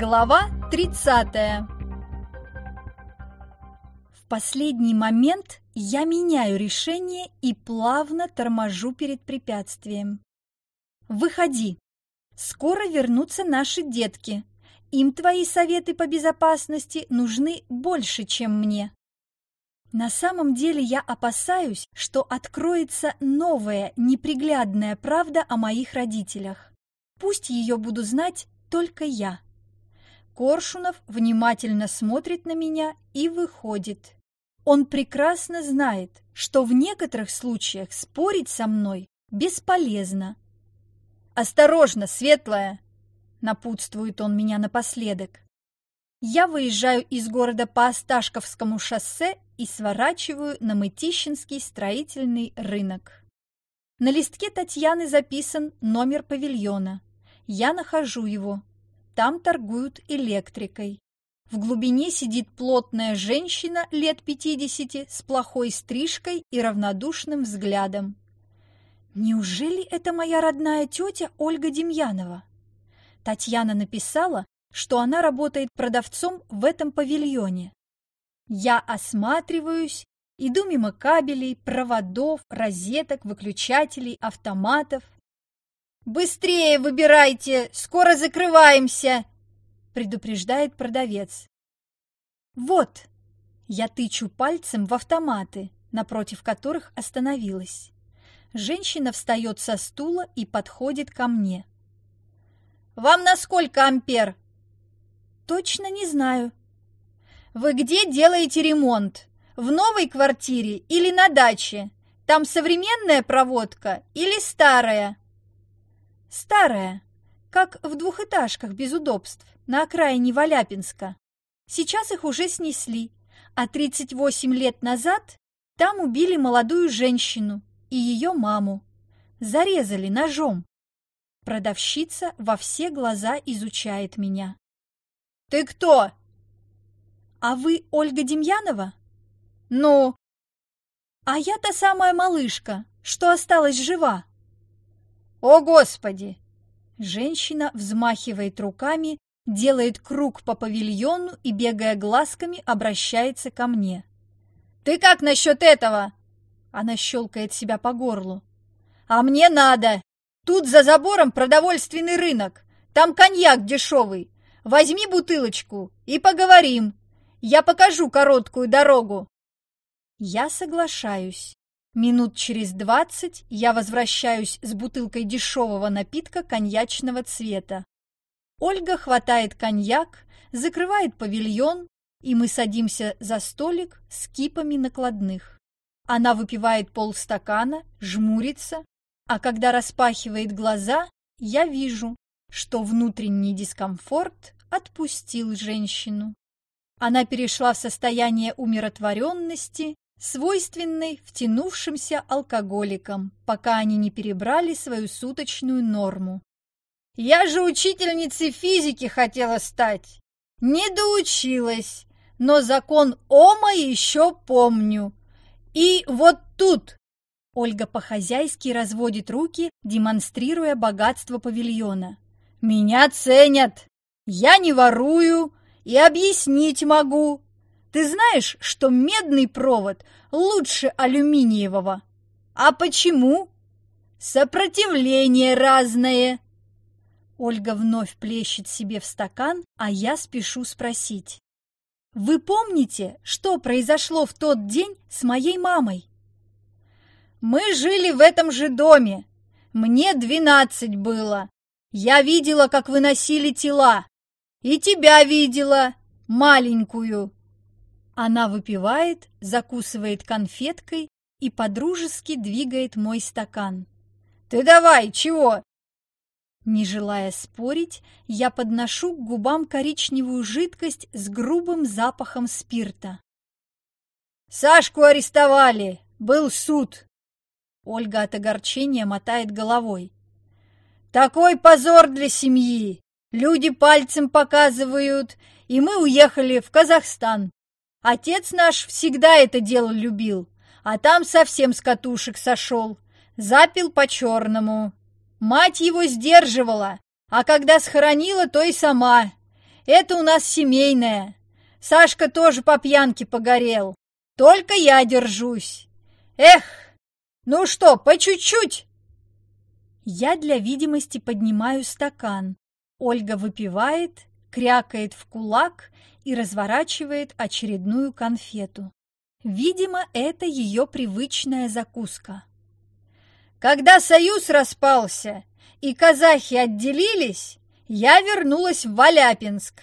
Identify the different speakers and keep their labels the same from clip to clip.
Speaker 1: Глава 30 В последний момент я меняю решение и плавно торможу перед препятствием. Выходи. Скоро вернутся наши детки. Им твои советы по безопасности нужны больше, чем мне. На самом деле я опасаюсь, что откроется новая, неприглядная правда о моих родителях. Пусть ее буду знать только я. Коршунов внимательно смотрит на меня и выходит. Он прекрасно знает, что в некоторых случаях спорить со мной бесполезно. «Осторожно, светлая!» – напутствует он меня напоследок. Я выезжаю из города по Осташковскому шоссе и сворачиваю на Мытищинский строительный рынок. На листке Татьяны записан номер павильона. Я нахожу его. Там торгуют электрикой. В глубине сидит плотная женщина лет пятидесяти с плохой стрижкой и равнодушным взглядом. Неужели это моя родная тетя Ольга Демьянова? Татьяна написала, что она работает продавцом в этом павильоне. Я осматриваюсь, иду мимо кабелей, проводов, розеток, выключателей, автоматов. «Быстрее выбирайте, скоро закрываемся!» предупреждает продавец. «Вот!» Я тычу пальцем в автоматы, напротив которых остановилась. Женщина встает со стула и подходит ко мне. «Вам на сколько ампер?» «Точно не знаю». «Вы где делаете ремонт? В новой квартире или на даче? Там современная проводка или старая?» Старая, как в двухэтажках без удобств, на окраине Валяпинска. Сейчас их уже снесли, а 38 лет назад там убили молодую женщину и ее маму. Зарезали ножом. Продавщица во все глаза изучает меня. «Ты кто?» «А вы Ольга Демьянова?» «Ну?» «А я та самая малышка, что осталась жива». «О, Господи!» Женщина взмахивает руками, делает круг по павильону и, бегая глазками, обращается ко мне. «Ты как насчет этого?» Она щелкает себя по горлу. «А мне надо! Тут за забором продовольственный рынок. Там коньяк дешевый. Возьми бутылочку и поговорим. Я покажу короткую дорогу». Я соглашаюсь. Минут через двадцать я возвращаюсь с бутылкой дешевого напитка коньячного цвета. Ольга хватает коньяк, закрывает павильон, и мы садимся за столик с кипами накладных. Она выпивает полстакана, жмурится, а когда распахивает глаза, я вижу, что внутренний дискомфорт отпустил женщину. Она перешла в состояние умиротворенности свойственной втянувшимся алкоголикам, пока они не перебрали свою суточную норму. «Я же учительницей физики хотела стать! Не доучилась, но закон Ома еще помню. И вот тут!» Ольга по-хозяйски разводит руки, демонстрируя богатство павильона. «Меня ценят! Я не ворую и объяснить могу, ты знаешь, что медный провод лучше алюминиевого? А почему? Сопротивление разное. Ольга вновь плещет себе в стакан, а я спешу спросить. Вы помните, что произошло в тот день с моей мамой? Мы жили в этом же доме. Мне двенадцать было. Я видела, как выносили тела. И тебя видела, маленькую. Она выпивает, закусывает конфеткой и подружески двигает мой стакан. «Ты давай, чего?» Не желая спорить, я подношу к губам коричневую жидкость с грубым запахом спирта. «Сашку арестовали! Был суд!» Ольга от огорчения мотает головой. «Такой позор для семьи! Люди пальцем показывают, и мы уехали в Казахстан. Отец наш всегда это дело любил, а там совсем с катушек сошел, запил по-черному. Мать его сдерживала, а когда схоронила, то и сама.
Speaker 2: Это у нас семейное. Сашка тоже по пьянке погорел. Только я держусь. Эх, ну что, по чуть-чуть?»
Speaker 1: Я для видимости поднимаю стакан. Ольга выпивает, крякает в кулак и разворачивает очередную конфету. Видимо, это ее привычная закуска.
Speaker 2: Когда союз распался и казахи отделились, я вернулась в Валяпинск.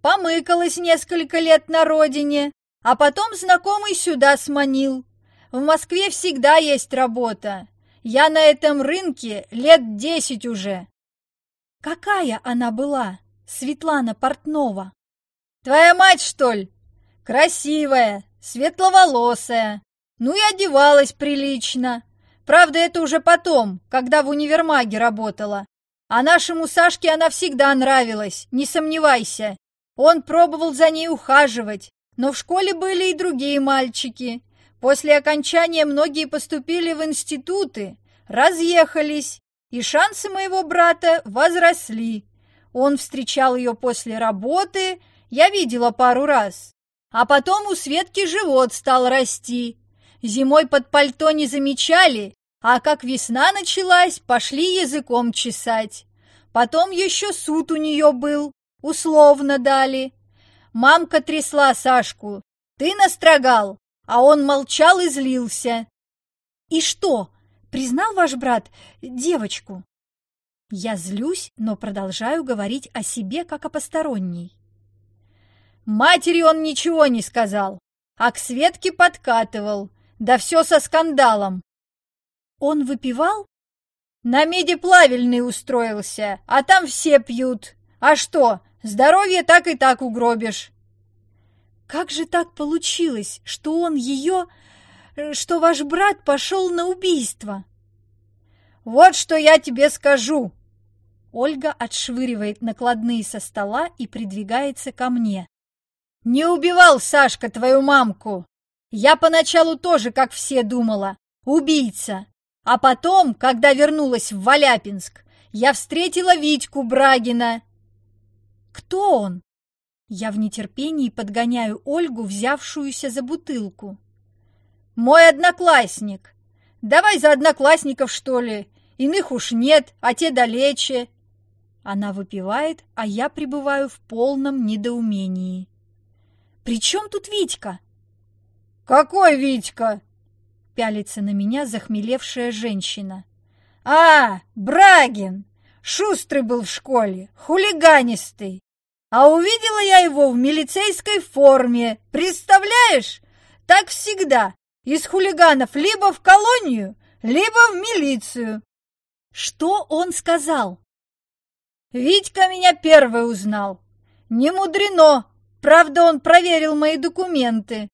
Speaker 2: Помыкалась несколько лет на родине, а потом знакомый сюда сманил. В Москве всегда есть работа. Я на этом рынке лет десять уже.
Speaker 1: Какая она была, Светлана Портнова?
Speaker 2: Твоя мать, что ли? Красивая, светловолосая. Ну и одевалась прилично. Правда, это уже потом, когда в универмаге работала. А нашему Сашке она всегда нравилась, не сомневайся. Он пробовал за ней ухаживать, но в школе были и другие мальчики. После окончания многие поступили в институты, разъехались, и шансы моего брата возросли. Он встречал ее после работы, я видела пару раз. А потом у Светки живот стал расти. Зимой под пальто не замечали, а как весна началась, пошли языком чесать. Потом еще суд у нее был, условно дали. Мамка трясла Сашку. Ты настрогал, а он молчал и злился.
Speaker 1: И что, признал ваш брат девочку? Я злюсь, но продолжаю говорить о себе, как о посторонней.
Speaker 2: Матери он ничего не сказал, а к Светке подкатывал, да все со скандалом.
Speaker 1: Он выпивал?
Speaker 2: На меди плавильный устроился, а там все пьют. А что, здоровье так и так угробишь.
Speaker 1: Как же так получилось, что он ее... что ваш брат пошел на убийство?
Speaker 2: Вот что я тебе скажу.
Speaker 1: Ольга отшвыривает накладные со стола и придвигается ко мне.
Speaker 2: Не убивал Сашка твою мамку. Я поначалу тоже, как все, думала. Убийца. А потом, когда вернулась в Валяпинск, я встретила Витьку Брагина.
Speaker 1: Кто он? Я в нетерпении подгоняю Ольгу, взявшуюся за бутылку.
Speaker 2: Мой одноклассник. Давай за одноклассников, что ли. Иных уж нет, а те далече.
Speaker 1: Она выпивает, а я пребываю в полном недоумении. «При чем тут Витька?»
Speaker 2: «Какой Витька?»
Speaker 1: Пялится на меня захмелевшая женщина.
Speaker 2: «А, Брагин! Шустрый был в школе, хулиганистый. А увидела я его в милицейской форме. Представляешь? Так всегда. Из хулиганов либо в колонию, либо в милицию.
Speaker 1: Что он сказал?
Speaker 2: Витька меня первый узнал. Не мудрено, Правда, он проверил мои документы.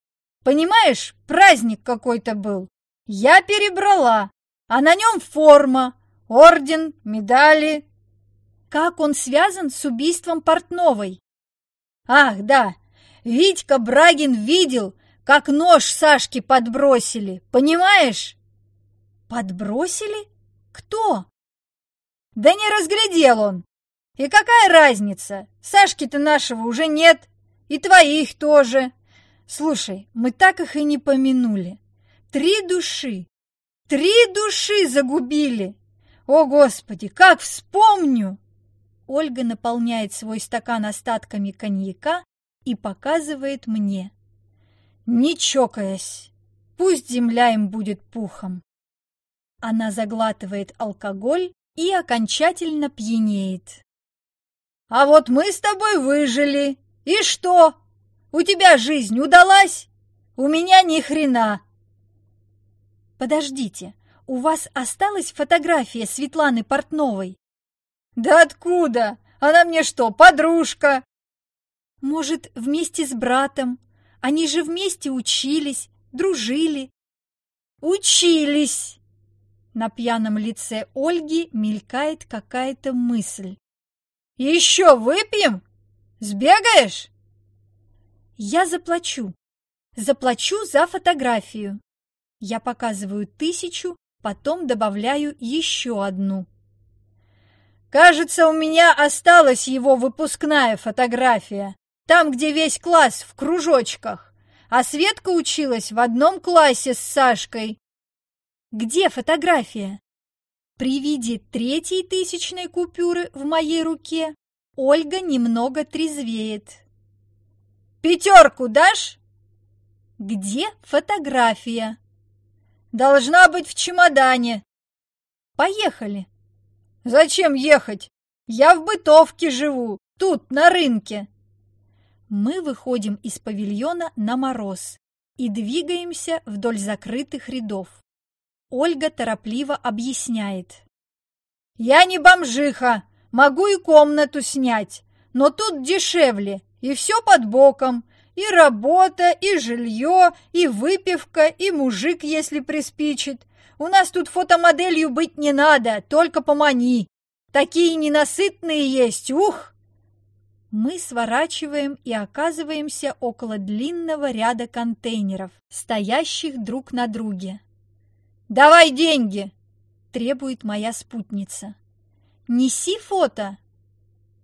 Speaker 2: Понимаешь, праздник какой-то был. Я перебрала, а на нем форма, орден, медали.
Speaker 1: Как он связан с убийством Портновой?
Speaker 2: Ах, да, Витька Брагин видел, как нож Сашке подбросили, понимаешь?
Speaker 1: Подбросили? Кто?
Speaker 2: Да не разглядел он. И какая разница? Сашки-то нашего уже нет. И твоих тоже. Слушай, мы так их и не помянули. Три души. Три души загубили. О, Господи, как вспомню!
Speaker 1: Ольга наполняет свой стакан остатками коньяка и показывает мне.
Speaker 2: Не чокаясь, пусть земля им будет пухом.
Speaker 1: Она заглатывает алкоголь и окончательно пьянеет.
Speaker 2: А вот мы с тобой выжили, и что? У тебя жизнь удалась? У меня ни хрена.
Speaker 1: Подождите, у вас осталась фотография Светланы Портновой?
Speaker 2: Да откуда? Она мне что, подружка?
Speaker 1: Может, вместе с братом? Они же вместе учились, дружили.
Speaker 2: Учились!
Speaker 1: На пьяном лице Ольги мелькает какая-то мысль.
Speaker 2: Еще выпьем? Сбегаешь?
Speaker 1: Я заплачу. Заплачу за фотографию. Я показываю тысячу, потом добавляю еще одну.
Speaker 2: Кажется, у меня осталась его выпускная фотография. Там, где весь класс в кружочках. А Светка училась в одном классе с Сашкой.
Speaker 1: Где фотография? При виде третьей тысячной купюры в моей руке Ольга немного трезвеет.
Speaker 2: «Пятерку дашь?»
Speaker 1: «Где фотография?»
Speaker 2: «Должна быть в чемодане».
Speaker 1: «Поехали».
Speaker 2: «Зачем ехать? Я в бытовке живу, тут, на рынке».
Speaker 1: Мы выходим из павильона на мороз и двигаемся вдоль закрытых рядов. Ольга торопливо объясняет.
Speaker 2: «Я не бомжиха, могу и комнату снять, но тут дешевле, и все под боком, и работа, и жилье, и выпивка, и мужик, если приспичит. У нас тут фотомоделью быть не надо, только помани. Такие ненасытные есть, ух!»
Speaker 1: Мы сворачиваем и оказываемся около длинного ряда контейнеров, стоящих друг на друге.
Speaker 2: «Давай деньги!»
Speaker 1: – требует моя спутница. «Неси фото!»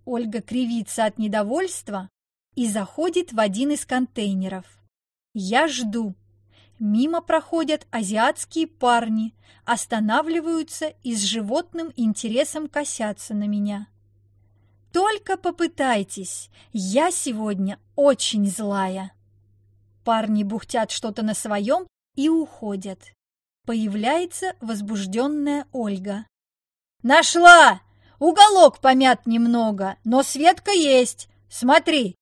Speaker 1: Ольга кривится от недовольства и заходит в один из контейнеров. Я жду. Мимо проходят азиатские парни, останавливаются и с животным интересом косятся на меня. Только попытайтесь, я сегодня очень злая. Парни бухтят что-то на своем и уходят. Появляется возбужденная Ольга.
Speaker 2: «Нашла! Уголок помят немного, но Светка есть. Смотри!»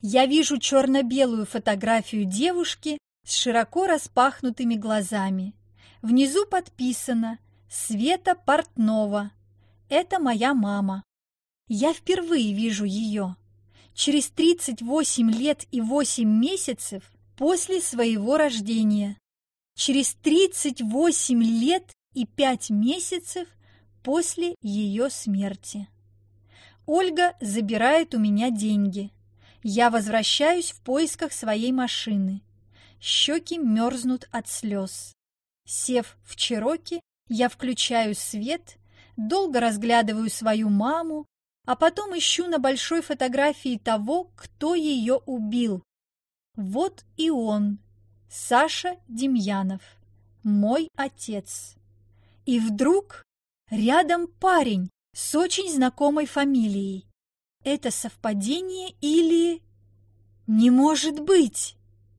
Speaker 1: Я вижу черно-белую фотографию девушки с широко распахнутыми глазами. Внизу подписано «Света Портнова». Это моя мама. Я впервые вижу ее. Через 38 лет и 8 месяцев после своего рождения через 38 лет и 5 месяцев после ее смерти. Ольга забирает у меня деньги. Я возвращаюсь в поисках своей машины. Щеки мерзнут от слез. Сев в Чироки, я включаю свет, долго разглядываю свою маму, а потом ищу на большой фотографии того, кто ее убил. Вот и он, Саша Демьянов, мой отец. И вдруг рядом парень с очень знакомой фамилией. Это совпадение или... Не может быть!